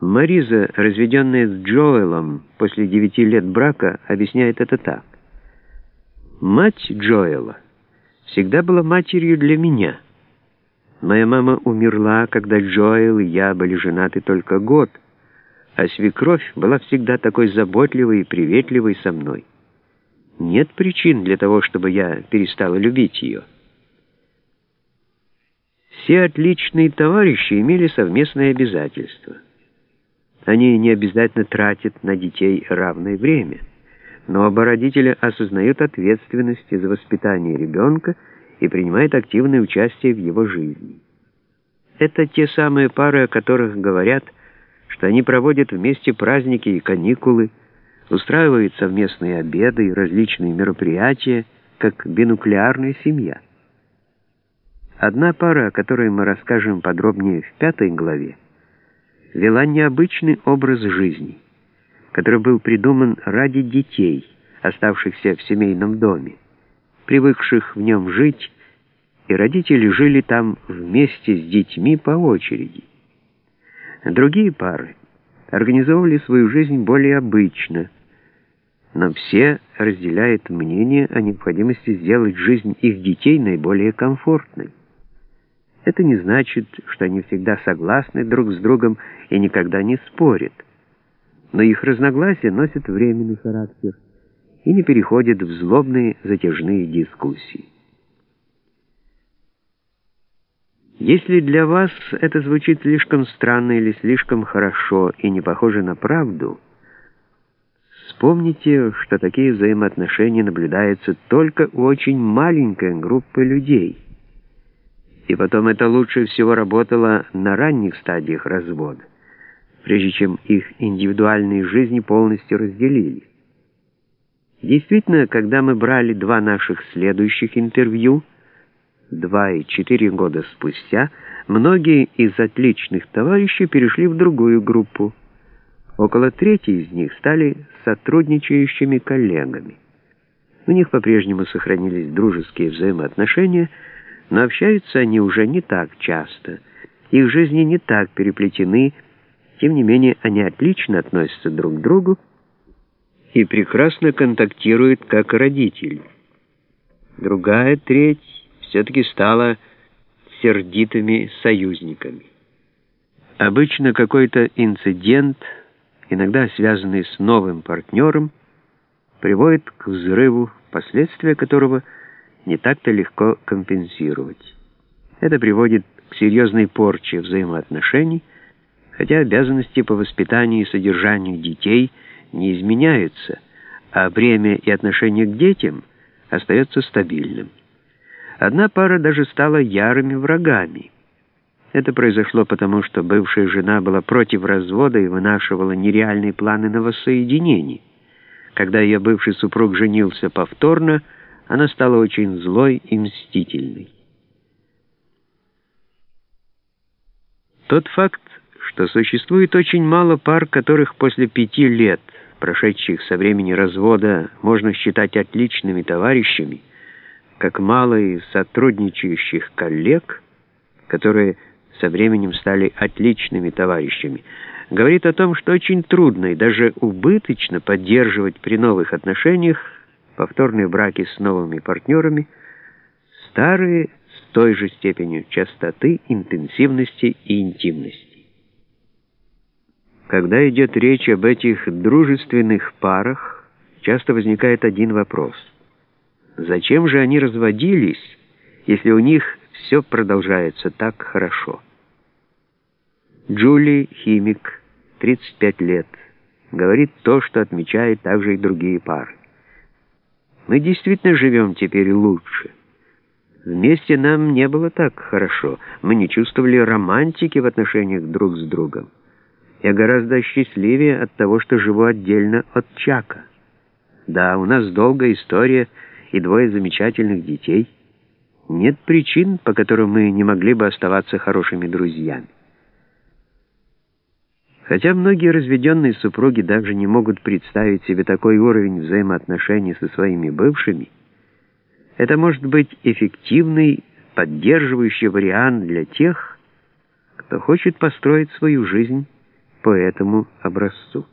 Мариза, разведенная с Джоэлом после девяти лет брака, объясняет это так. «Мать Джоэла всегда была матерью для меня. Моя мама умерла, когда Джоэл и я были женаты только год, а свекровь была всегда такой заботливой и приветливой со мной. Нет причин для того, чтобы я перестала любить ее». Все отличные товарищи имели совместные обязательства — они не обязательно тратят на детей равное время, но оба родителя осознают ответственность за воспитание ребенка и принимают активное участие в его жизни. Это те самые пары, о которых говорят, что они проводят вместе праздники и каникулы, устраивают совместные обеды и различные мероприятия, как бинуклеарная семья. Одна пара, о которой мы расскажем подробнее в пятой главе, вела необычный образ жизни, который был придуман ради детей, оставшихся в семейном доме, привыкших в нем жить, и родители жили там вместе с детьми по очереди. Другие пары организовывали свою жизнь более обычно, но все разделяют мнение о необходимости сделать жизнь их детей наиболее комфортной. Это не значит, что они всегда согласны друг с другом и никогда не спорят. Но их разногласия носят временный характер и не переходят в злобные затяжные дискуссии. Если для вас это звучит слишком странно или слишком хорошо и не похоже на правду, вспомните, что такие взаимоотношения наблюдаются только у очень маленькой группы людей – потом это лучше всего работало на ранних стадиях развода, прежде чем их индивидуальные жизни полностью разделились. Действительно, когда мы брали два наших следующих интервью, два и четыре года спустя, многие из отличных товарищей перешли в другую группу. Около трети из них стали сотрудничающими коллегами. У них по-прежнему сохранились дружеские взаимоотношения – но общаются они уже не так часто, их жизни не так переплетены, тем не менее они отлично относятся друг к другу и прекрасно контактируют как родители. Другая треть все-таки стала сердитыми союзниками. Обычно какой-то инцидент, иногда связанный с новым партнером, приводит к взрыву, последствия которого – не так-то легко компенсировать. Это приводит к серьезной порче взаимоотношений, хотя обязанности по воспитанию и содержанию детей не изменяются, а бремя и отношение к детям остается стабильным. Одна пара даже стала ярыми врагами. Это произошло потому, что бывшая жена была против развода и вынашивала нереальные планы на воссоединение. Когда ее бывший супруг женился повторно, она стала очень злой и мстительной. Тот факт, что существует очень мало пар, которых после пяти лет, прошедших со времени развода, можно считать отличными товарищами, как мало и сотрудничающих коллег, которые со временем стали отличными товарищами, говорит о том, что очень трудно и даже убыточно поддерживать при новых отношениях повторные браки с новыми партнерами, старые с той же степенью частоты, интенсивности и интимности. Когда идет речь об этих дружественных парах, часто возникает один вопрос. Зачем же они разводились, если у них все продолжается так хорошо? Джули, химик, 35 лет, говорит то, что отмечает также и другие пары. Мы действительно живем теперь лучше. Вместе нам не было так хорошо. Мы не чувствовали романтики в отношениях друг с другом. Я гораздо счастливее от того, что живу отдельно от Чака. Да, у нас долгая история и двое замечательных детей. Нет причин, по которым мы не могли бы оставаться хорошими друзьями. Хотя многие разведенные супруги даже не могут представить себе такой уровень взаимоотношений со своими бывшими, это может быть эффективный, поддерживающий вариант для тех, кто хочет построить свою жизнь по этому образцу.